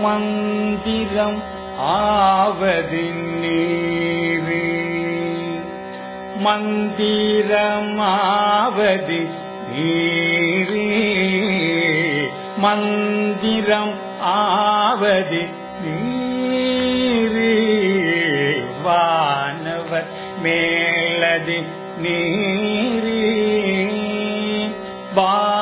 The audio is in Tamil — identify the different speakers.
Speaker 1: மந்திரம் ஆவது நீரு. மந்திரமாவது நீரு. மந்திரம் ஆவது நீரு. வானவர் மேலது நீரே. வா